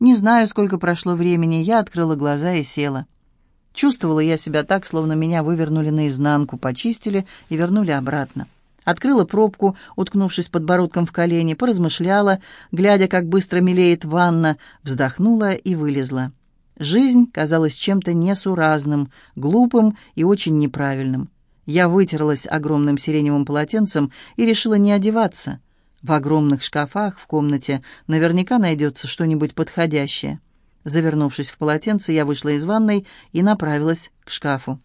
Не знаю, сколько прошло времени, я открыла глаза и села. Чувствовала я себя так, словно меня вывернули наизнанку, почистили и вернули обратно. Открыла пробку, уткнувшись подбородком в колени, поразмышляла, глядя, как быстро мелеет ванна, вздохнула и вылезла. Жизнь казалась чем-то несуразным, глупым и очень неправильным. Я вытерлась огромным сиреневым полотенцем и решила не одеваться. В огромных шкафах в комнате наверняка найдется что-нибудь подходящее. Завернувшись в полотенце, я вышла из ванной и направилась к шкафу.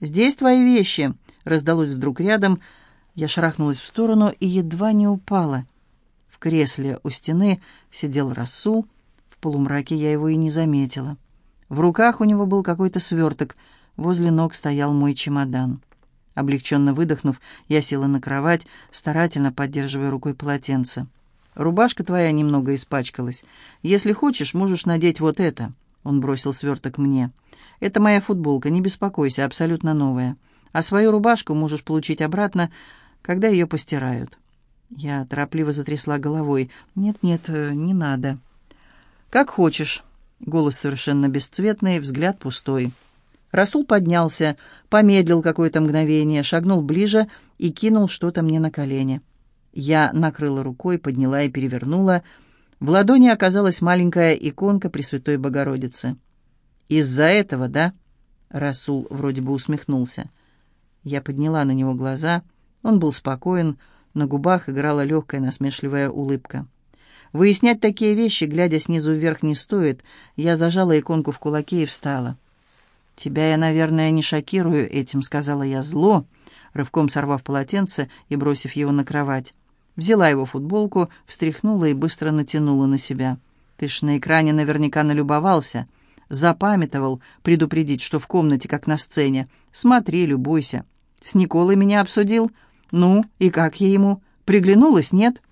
«Здесь твои вещи!» — раздалось вдруг рядом. Я шарахнулась в сторону и едва не упала. В кресле у стены сидел Расул. В полумраке я его и не заметила. В руках у него был какой-то сверток. Возле ног стоял мой чемодан. Облегченно выдохнув, я села на кровать, старательно поддерживая рукой полотенце. «Рубашка твоя немного испачкалась. Если хочешь, можешь надеть вот это». Он бросил сверток мне. «Это моя футболка, не беспокойся, абсолютно новая. А свою рубашку можешь получить обратно, когда ее постирают». Я торопливо затрясла головой. «Нет-нет, э, не надо». «Как хочешь». Голос совершенно бесцветный, взгляд пустой. Расул поднялся, помедлил какое-то мгновение, шагнул ближе и кинул что-то мне на колени. Я накрыла рукой, подняла и перевернула. В ладони оказалась маленькая иконка Пресвятой Богородицы. «Из-за этого, да?» Расул вроде бы усмехнулся. Я подняла на него глаза. Он был спокоен, на губах играла легкая насмешливая улыбка. Выяснять такие вещи, глядя снизу вверх, не стоит. Я зажала иконку в кулаке и встала. «Тебя я, наверное, не шокирую этим», — сказала я зло, рывком сорвав полотенце и бросив его на кровать. Взяла его футболку, встряхнула и быстро натянула на себя. «Ты ж на экране наверняка налюбовался». Запамятовал предупредить, что в комнате, как на сцене. «Смотри, любуйся». «С Николой меня обсудил? Ну, и как я ему? Приглянулась, нет?»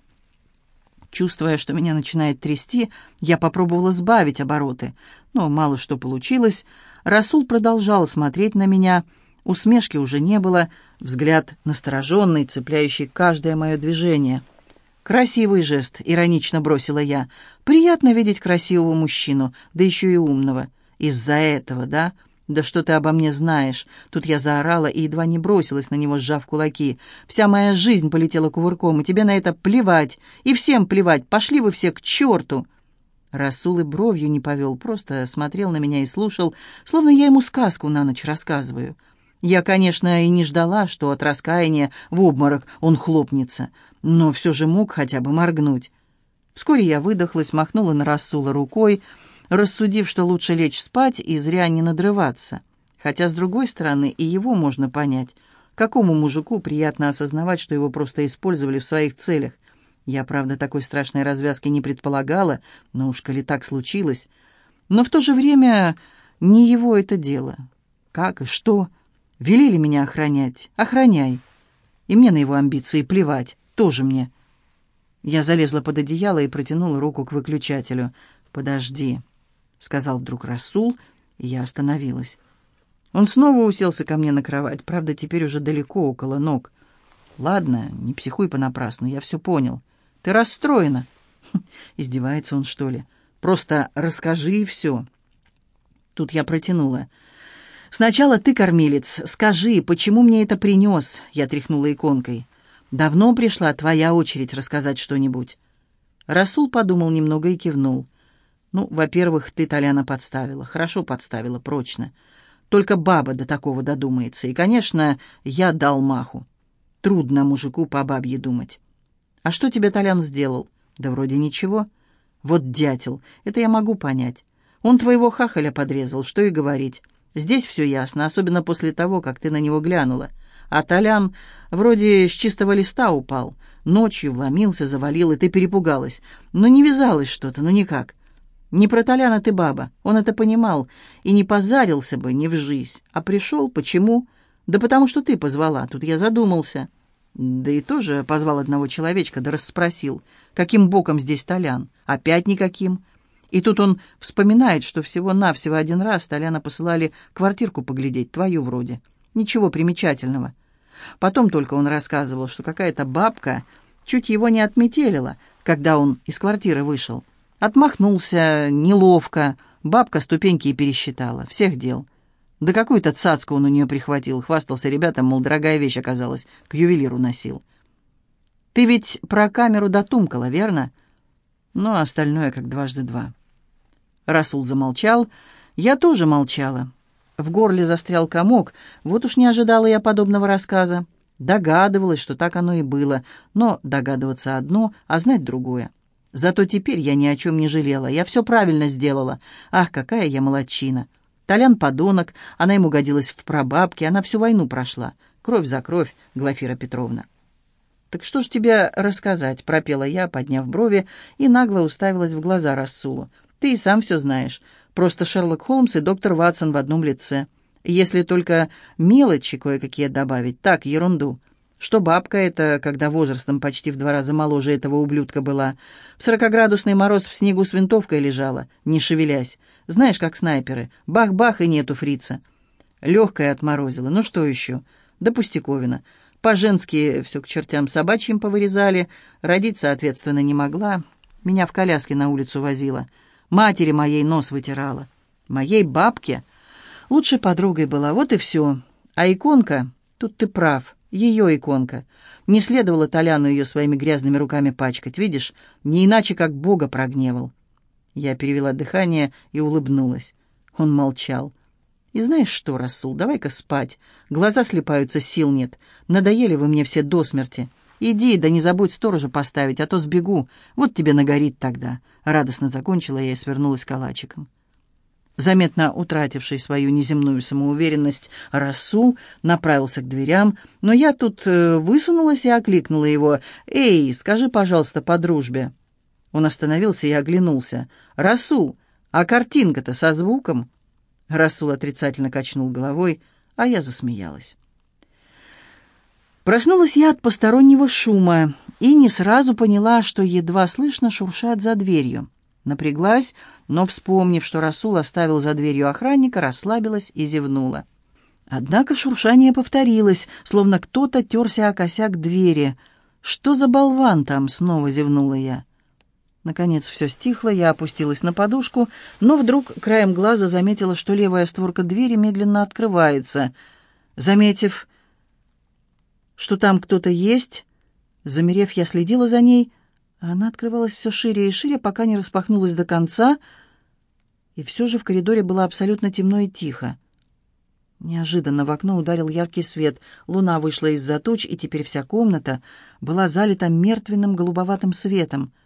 Чувствуя, что меня начинает трясти, я попробовала сбавить обороты, но мало что получилось. Расул продолжал смотреть на меня, усмешки уже не было, взгляд настороженный, цепляющий каждое мое движение. «Красивый жест», — иронично бросила я. «Приятно видеть красивого мужчину, да еще и умного. Из-за этого, да? «Да что ты обо мне знаешь?» Тут я заорала и едва не бросилась на него, сжав кулаки. «Вся моя жизнь полетела кувырком, и тебе на это плевать. И всем плевать. Пошли вы все к черту!» Расул и бровью не повел, просто смотрел на меня и слушал, словно я ему сказку на ночь рассказываю. Я, конечно, и не ждала, что от раскаяния в обморок он хлопнется, но все же мог хотя бы моргнуть. Вскоре я выдохлась, махнула на Расула рукой, рассудив, что лучше лечь спать и зря не надрываться. Хотя, с другой стороны, и его можно понять. Какому мужику приятно осознавать, что его просто использовали в своих целях? Я, правда, такой страшной развязки не предполагала, но уж коли так случилось. Но в то же время не его это дело. Как и что? Велели меня охранять. Охраняй. И мне на его амбиции плевать. Тоже мне. Я залезла под одеяло и протянула руку к выключателю. «Подожди», — сказал вдруг Расул, и я остановилась. Он снова уселся ко мне на кровать, правда, теперь уже далеко, около ног. «Ладно, не психуй понапрасну, я все понял. Ты расстроена». Издевается он, что ли? «Просто расскажи и все». Тут я протянула. «Сначала ты, кормилец, скажи, почему мне это принес?» Я тряхнула иконкой. «Давно пришла твоя очередь рассказать что-нибудь». Расул подумал немного и кивнул. Ну, во-первых, ты Толяна подставила. Хорошо подставила, прочно. Только баба до такого додумается. И, конечно, я дал маху. Трудно мужику по бабье думать. А что тебе Толян сделал? Да вроде ничего. Вот дятел, это я могу понять. Он твоего хахаля подрезал, что и говорить. Здесь все ясно, особенно после того, как ты на него глянула. А Толян вроде с чистого листа упал. Ночью вломился, завалил, и ты перепугалась. Но не вязалось что-то, ну никак. Не про Толяна ты баба, он это понимал, и не позарился бы ни в жизнь. А пришел, почему? Да потому что ты позвала, тут я задумался. Да и тоже позвал одного человечка, да расспросил, каким боком здесь Толян. Опять никаким. И тут он вспоминает, что всего-навсего один раз Толяна посылали квартирку поглядеть, твою вроде. Ничего примечательного. Потом только он рассказывал, что какая-то бабка чуть его не отметелила, когда он из квартиры вышел. Отмахнулся, неловко. Бабка ступеньки и пересчитала. Всех дел. Да какую-то цацку он у нее прихватил. Хвастался ребятам, мол, дорогая вещь оказалась. К ювелиру носил. Ты ведь про камеру дотумкала, верно? Ну, а остальное как дважды два. Расул замолчал. Я тоже молчала. В горле застрял комок. Вот уж не ожидала я подобного рассказа. Догадывалась, что так оно и было. Но догадываться одно, а знать другое. Зато теперь я ни о чем не жалела. Я все правильно сделала. Ах, какая я молодчина. Толян подонок, она ему годилась в прабабке, она всю войну прошла. Кровь за кровь, Глафира Петровна. «Так что ж тебе рассказать?» — пропела я, подняв брови, и нагло уставилась в глаза Рассулу. «Ты и сам все знаешь. Просто Шерлок Холмс и доктор Ватсон в одном лице. Если только мелочи кое-какие добавить, так, ерунду. Что бабка эта, когда возрастом почти в два раза моложе этого ублюдка была, в сорокоградусный мороз в снегу с винтовкой лежала, не шевелясь. Знаешь, как снайперы. Бах-бах, и нету фрица. Легкая отморозила. Ну что еще? Да пустяковина. По-женски все к чертям собачьим повырезали. Родить, соответственно, не могла. Меня в коляске на улицу возила. Матери моей нос вытирала. Моей бабке лучшей подругой была. Вот и все. А иконка, тут ты прав, ее иконка. Не следовало Толяну ее своими грязными руками пачкать, видишь? Не иначе, как Бога прогневал. Я перевела дыхание и улыбнулась. Он молчал. «И знаешь что, Расул, давай-ка спать. Глаза слепаются, сил нет. Надоели вы мне все до смерти. Иди, да не забудь сторожа поставить, а то сбегу. Вот тебе нагорит тогда». Радостно закончила я и свернулась калачиком. Заметно утративший свою неземную самоуверенность, Расул направился к дверям, но я тут э, высунулась и окликнула его. «Эй, скажи, пожалуйста, по дружбе». Он остановился и оглянулся. «Расул, а картинка-то со звуком?» Расул отрицательно качнул головой, а я засмеялась. Проснулась я от постороннего шума и не сразу поняла, что едва слышно шуршат за дверью. Напряглась, но, вспомнив, что Расул оставил за дверью охранника, расслабилась и зевнула. Однако шуршание повторилось, словно кто-то терся о косяк двери. «Что за болван там?» — снова зевнула я. Наконец все стихло, я опустилась на подушку, но вдруг краем глаза заметила, что левая створка двери медленно открывается. Заметив, что там кто-то есть, замерев, я следила за ней, она открывалась все шире и шире, пока не распахнулась до конца, и все же в коридоре было абсолютно темно и тихо. Неожиданно в окно ударил яркий свет, луна вышла из-за туч, и теперь вся комната была залита мертвенным голубоватым светом —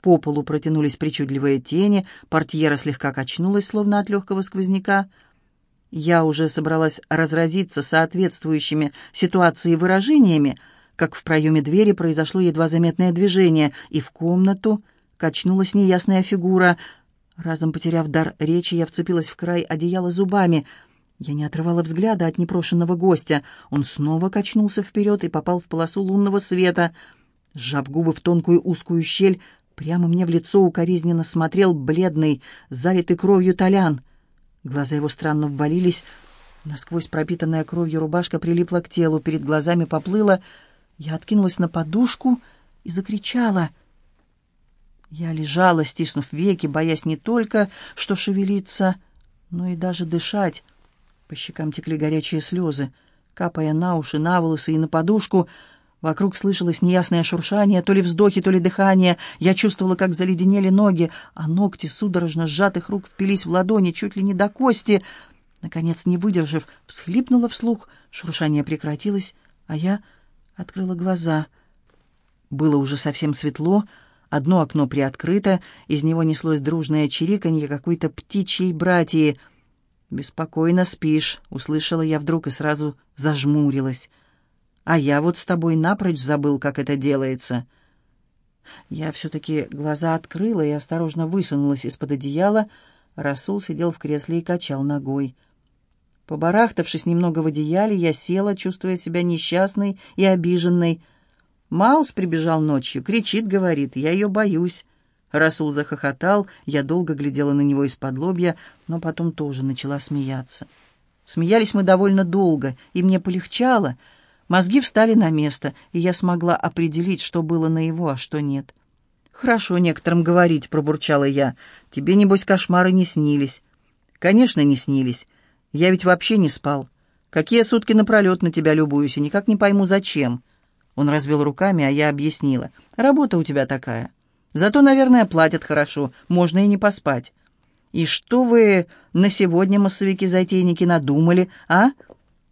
по полу протянулись причудливые тени, портьера слегка качнулась, словно от легкого сквозняка. Я уже собралась разразиться соответствующими ситуации выражениями, как в проеме двери произошло едва заметное движение, и в комнату качнулась неясная фигура. Разом потеряв дар речи, я вцепилась в край одеяла зубами. Я не отрывала взгляда от непрошенного гостя. Он снова качнулся вперед и попал в полосу лунного света. Сжав губы в тонкую узкую щель, Прямо мне в лицо укоризненно смотрел бледный, залитый кровью Толян. Глаза его странно ввалились. Насквозь пропитанная кровью рубашка прилипла к телу, перед глазами поплыла. Я откинулась на подушку и закричала. Я лежала, стиснув веки, боясь не только, что шевелиться, но и даже дышать. По щекам текли горячие слезы, капая на уши, на волосы и на подушку — Вокруг слышалось неясное шуршание, то ли вздохи, то ли дыхание. Я чувствовала, как заледенели ноги, а ногти судорожно сжатых рук впились в ладони чуть ли не до кости. Наконец, не выдержав, всхлипнула вслух. Шуршание прекратилось, а я открыла глаза. Было уже совсем светло, одно окно приоткрыто, из него неслось дружное чириканье какой-то птичьей братьи. «Беспокойно спишь», — услышала я вдруг и сразу зажмурилась. А я вот с тобой напрочь забыл, как это делается». Я все-таки глаза открыла и осторожно высунулась из-под одеяла. Расул сидел в кресле и качал ногой. Побарахтавшись немного в одеяле, я села, чувствуя себя несчастной и обиженной. Маус прибежал ночью, кричит, говорит, я ее боюсь. Расул захохотал, я долго глядела на него из-под лобья, но потом тоже начала смеяться. Смеялись мы довольно долго, и мне полегчало — Мозги встали на место, и я смогла определить, что было на его, а что нет. «Хорошо некоторым говорить», — пробурчала я. «Тебе, небось, кошмары не снились». «Конечно, не снились. Я ведь вообще не спал. Какие сутки напролет на тебя любуюсь, и никак не пойму, зачем». Он развел руками, а я объяснила. «Работа у тебя такая. Зато, наверное, платят хорошо, можно и не поспать». «И что вы на сегодня, массовики-затейники, надумали, а?»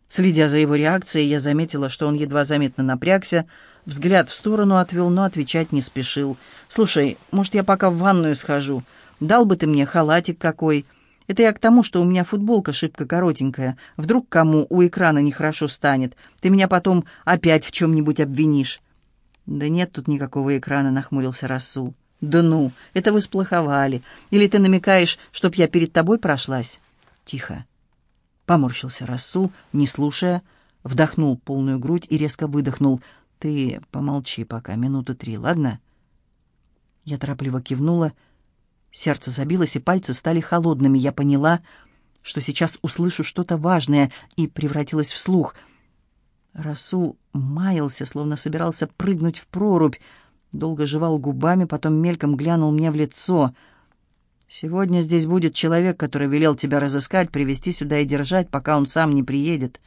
Следя за его реакцией, я заметила, что он едва заметно напрягся, взгляд в сторону отвел, но отвечать не спешил. «Слушай, может, я пока в ванную схожу? Дал бы ты мне халатик какой?» Это я к тому, что у меня футболка шибко коротенькая. Вдруг кому у экрана нехорошо станет. Ты меня потом опять в чем-нибудь обвинишь». «Да нет тут никакого экрана», — нахмурился Расул. «Да ну, это вы сплоховали. Или ты намекаешь, чтоб я перед тобой прошлась?» «Тихо». Поморщился Расул, не слушая, вдохнул полную грудь и резко выдохнул. «Ты помолчи пока, минуту три, ладно?» Я торопливо кивнула, — Сердце забилось, и пальцы стали холодными. Я поняла, что сейчас услышу что-то важное, и превратилась в слух. Расул маялся, словно собирался прыгнуть в прорубь. Долго жевал губами, потом мельком глянул мне в лицо. «Сегодня здесь будет человек, который велел тебя разыскать, привести сюда и держать, пока он сам не приедет.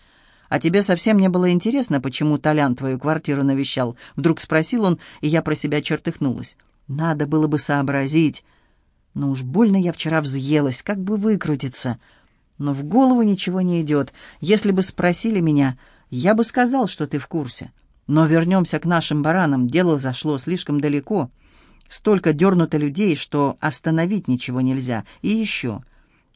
А тебе совсем не было интересно, почему Толян твою квартиру навещал?» Вдруг спросил он, и я про себя чертыхнулась. «Надо было бы сообразить». Но уж больно я вчера взъелась, как бы выкрутиться. Но в голову ничего не идет. Если бы спросили меня, я бы сказал, что ты в курсе. Но вернемся к нашим баранам. Дело зашло слишком далеко. Столько дернуто людей, что остановить ничего нельзя. И еще.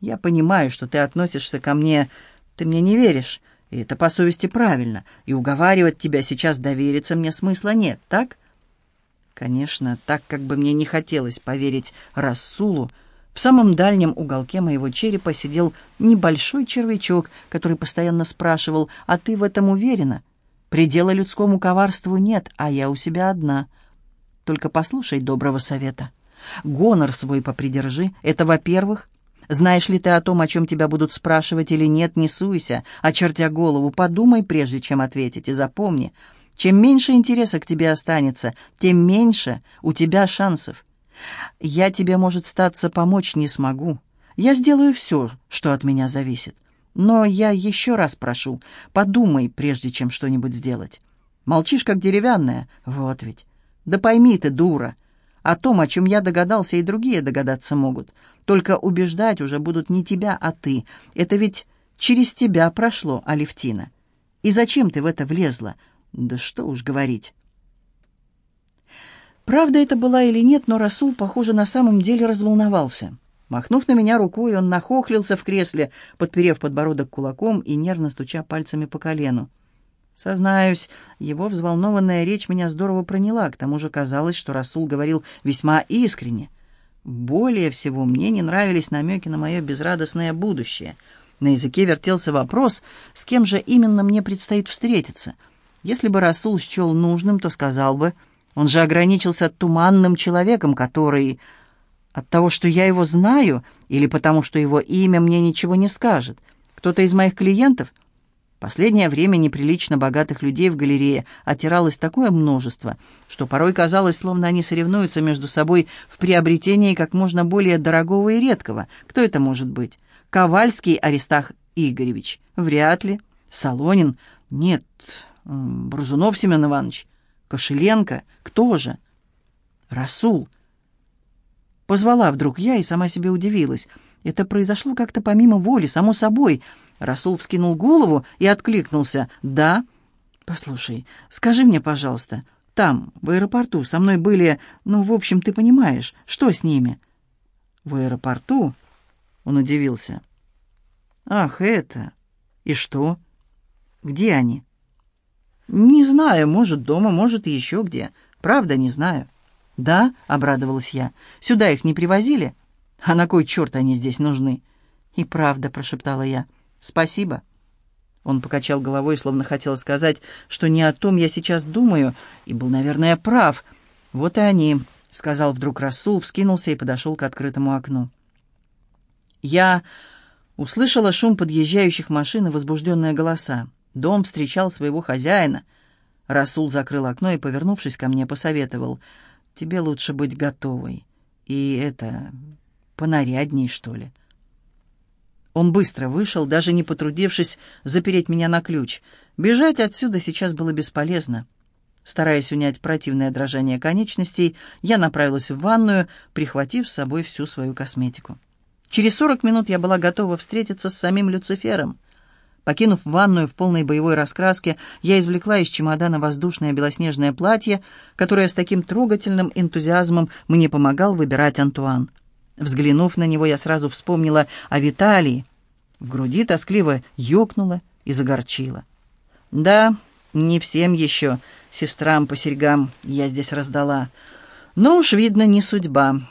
Я понимаю, что ты относишься ко мне... Ты мне не веришь. И это по совести правильно. И уговаривать тебя сейчас довериться мне смысла нет, так?» Конечно, так как бы мне не хотелось поверить Рассулу, в самом дальнем уголке моего черепа сидел небольшой червячок, который постоянно спрашивал, «А ты в этом уверена?» Предела людскому коварству нет, а я у себя одна. Только послушай доброго совета. Гонор свой попридержи. Это, во-первых. Знаешь ли ты о том, о чем тебя будут спрашивать или нет, не суйся, очертя голову, подумай, прежде чем ответить, и запомни, чем меньше интереса к тебе останется, тем меньше у тебя шансов. Я тебе, может, статься помочь не смогу. Я сделаю все, что от меня зависит. Но я еще раз прошу, подумай, прежде чем что-нибудь сделать. Молчишь, как деревянная? Вот ведь. Да пойми ты, дура. О том, о чем я догадался, и другие догадаться могут. Только убеждать уже будут не тебя, а ты. Это ведь через тебя прошло, Алевтина. И зачем ты в это влезла? Да что уж говорить. Правда это была или нет, но Расул, похоже, на самом деле разволновался. Махнув на меня рукой, он нахохлился в кресле, подперев подбородок кулаком и нервно стуча пальцами по колену. Сознаюсь, его взволнованная речь меня здорово проняла, к тому же казалось, что Расул говорил весьма искренне. Более всего мне не нравились намеки на мое безрадостное будущее. На языке вертелся вопрос, с кем же именно мне предстоит встретиться — если бы Расул счел нужным, то сказал бы, он же ограничился туманным человеком, который... От того, что я его знаю, или потому, что его имя мне ничего не скажет? Кто-то из моих клиентов? Последнее время неприлично богатых людей в галерее отиралось такое множество, что порой казалось, словно они соревнуются между собой в приобретении как можно более дорогого и редкого. Кто это может быть? Ковальский Аристах Игоревич? Вряд ли. Солонин? Нет, Брузунов Семен Иванович, Кошеленко, кто же? Расул. Позвала вдруг я и сама себе удивилась. Это произошло как-то помимо воли, само собой. Расул вскинул голову и откликнулся. «Да?» «Послушай, скажи мне, пожалуйста, там, в аэропорту, со мной были... Ну, в общем, ты понимаешь, что с ними?» «В аэропорту?» Он удивился. «Ах, это... И что? Где они?» «Не знаю, может, дома, может, еще где. Правда, не знаю». «Да», — обрадовалась я, — «сюда их не привозили? А на кой черт они здесь нужны?» «И правда», — прошептала я, — «спасибо». Он покачал головой, словно хотел сказать, что не о том я сейчас думаю, и был, наверное, прав. «Вот и они», — сказал вдруг Расул, вскинулся и подошел к открытому окну. Я услышала шум подъезжающих машин и возбужденные голоса. Дом встречал своего хозяина. Расул закрыл окно и, повернувшись ко мне, посоветовал. тебе лучше быть готовой. И это... понарядней, что ли». Он быстро вышел, даже не потрудившись запереть меня на ключ. Бежать отсюда сейчас было бесполезно. Стараясь унять противное дрожание конечностей, я направилась в ванную, прихватив с собой всю свою косметику. Через сорок минут я была готова встретиться с самим Люцифером. Покинув ванную в полной боевой раскраске, я извлекла из чемодана воздушное белоснежное платье, которое с таким трогательным энтузиазмом мне помогал выбирать Антуан. Взглянув на него, я сразу вспомнила о Виталии. В груди тоскливо ёкнуло и загорчило. Да, не всем еще, сестрам по серьгам, я здесь раздала. Но уж, видно, не судьба.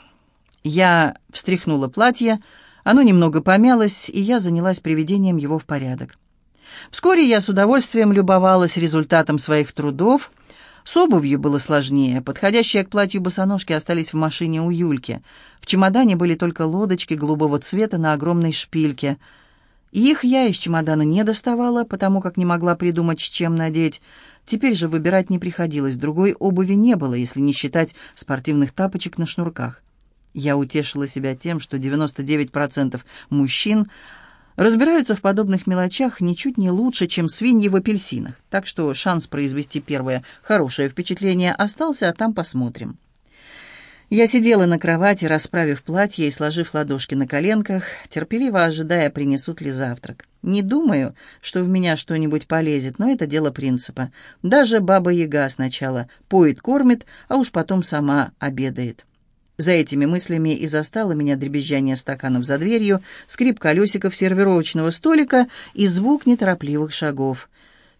Я встряхнула платье, оно немного помялось, и я занялась приведением его в порядок. Вскоре я с удовольствием любовалась результатом своих трудов. С обувью было сложнее. Подходящие к платью босоножки остались в машине у Юльки. В чемодане были только лодочки голубого цвета на огромной шпильке — их я из чемодана не доставала, потому как не могла придумать, чем надеть. Теперь же выбирать не приходилось, другой обуви не было, если не считать спортивных тапочек на шнурках. Я утешила себя тем, что 99% мужчин разбираются в подобных мелочах ничуть не лучше, чем свиньи в апельсинах, так что шанс произвести первое хорошее впечатление остался, а там посмотрим. Я сидела на кровати, расправив платье и сложив ладошки на коленках, терпеливо ожидая, принесут ли завтрак. Не думаю, что в меня что-нибудь полезет, но это дело принципа. Даже баба-яга сначала поет-кормит, а уж потом сама обедает. За этими мыслями и застало меня дребезжание стаканов за дверью, скрип колесиков сервировочного столика и звук неторопливых шагов.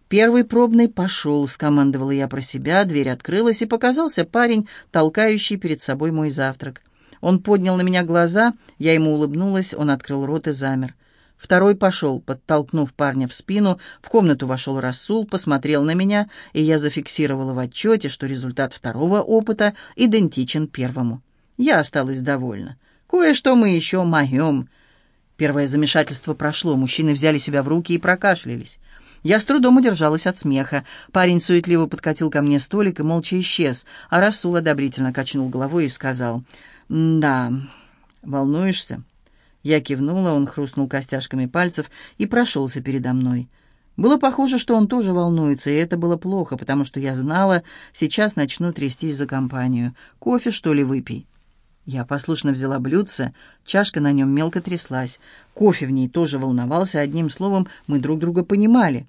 «Первый пробный пошел», — скомандовала я про себя, дверь открылась, и показался парень, толкающий перед собой мой завтрак. Он поднял на меня глаза, я ему улыбнулась, он открыл рот и замер. Второй пошел, подтолкнув парня в спину, в комнату вошел Расул, посмотрел на меня, и я зафиксировала в отчете, что результат второго опыта идентичен первому. Я осталась довольна. Кое-что мы еще моем. Первое замешательство прошло, мужчины взяли себя в руки и прокашлялись. Я с трудом удержалась от смеха. Парень суетливо подкатил ко мне столик и молча исчез, а Расул одобрительно качнул головой и сказал, «Да, волнуешься?» Я кивнула, он хрустнул костяшками пальцев и прошелся передо мной. Было похоже, что он тоже волнуется, и это было плохо, потому что я знала, сейчас начну трястись за компанию. «Кофе, что ли, выпей?» Я послушно взяла блюдце, чашка на нем мелко тряслась. Кофе в ней тоже волновался, одним словом, мы друг друга понимали.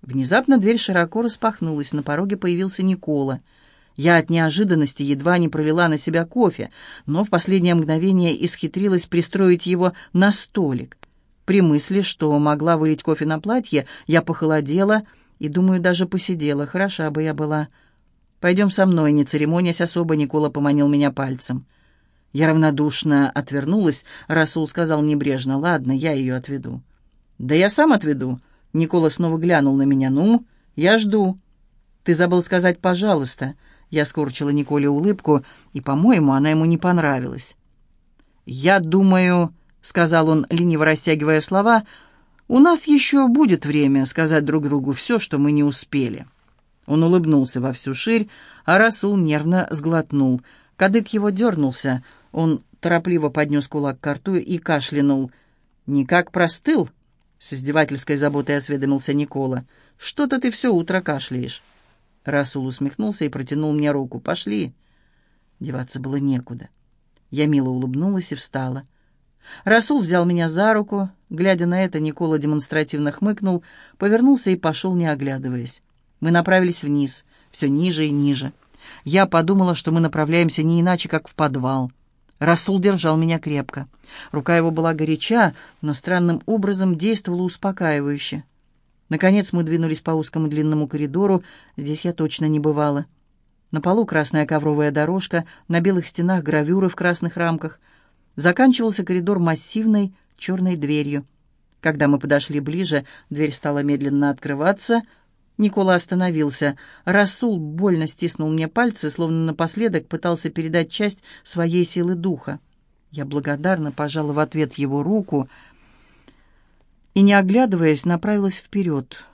Внезапно дверь широко распахнулась, на пороге появился Никола. Я от неожиданности едва не пролила на себя кофе, но в последнее мгновение исхитрилась пристроить его на столик. При мысли, что могла вылить кофе на платье, я похолодела и, думаю, даже посидела. Хороша бы я была. «Пойдем со мной», не церемонясь особо, Никола поманил меня пальцем. Я равнодушно отвернулась. Расул сказал небрежно, «Ладно, я ее отведу». «Да я сам отведу», Никола снова глянул на меня. «Ну, я жду». «Ты забыл сказать «пожалуйста». Я скорчила Николе улыбку, и, по-моему, она ему не понравилась. «Я думаю», — сказал он, лениво растягивая слова, «у нас еще будет время сказать друг другу все, что мы не успели». Он улыбнулся во всю ширь, а Расул нервно сглотнул. Кадык его дернулся. Он торопливо поднес кулак к рту и кашлянул. «Никак простыл?» С издевательской заботой осведомился Никола. «Что-то ты все утро кашляешь». Расул усмехнулся и протянул мне руку. «Пошли». Деваться было некуда. Я мило улыбнулась и встала. Расул взял меня за руку. Глядя на это, Никола демонстративно хмыкнул, повернулся и пошел, не оглядываясь. Мы направились вниз, все ниже и ниже. Я подумала, что мы направляемся не иначе, как в подвал. Расул держал меня крепко. Рука его была горяча, но странным образом действовала успокаивающе. Наконец мы двинулись по узкому длинному коридору. Здесь я точно не бывала. На полу красная ковровая дорожка, на белых стенах гравюры в красных рамках. Заканчивался коридор массивной черной дверью. Когда мы подошли ближе, дверь стала медленно открываться — Никола остановился. Расул больно стиснул мне пальцы, словно напоследок пытался передать часть своей силы духа. Я благодарно пожала в ответ его руку и, не оглядываясь, направилась вперед.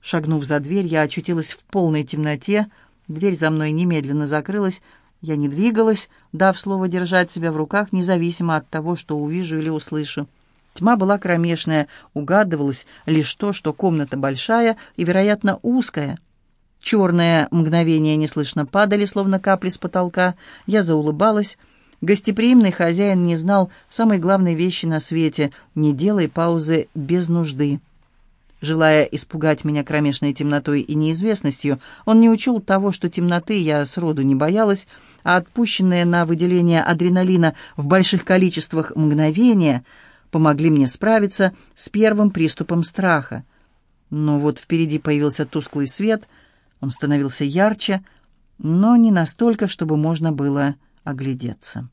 Шагнув за дверь, я очутилась в полной темноте. Дверь за мной немедленно закрылась. Я не двигалась, дав слово держать себя в руках, независимо от того, что увижу или услышу. Тьма была кромешная, угадывалось лишь то, что комната большая и, вероятно, узкая. Черные мгновения неслышно падали, словно капли с потолка. Я заулыбалась. Гостеприимный хозяин не знал самой главной вещи на свете — не делай паузы без нужды. Желая испугать меня кромешной темнотой и неизвестностью, он не учел того, что темноты я сроду не боялась, а отпущенные на выделение адреналина в больших количествах мгновения помогли мне справиться с первым приступом страха. Но вот впереди появился тусклый свет, он становился ярче, но не настолько, чтобы можно было оглядеться.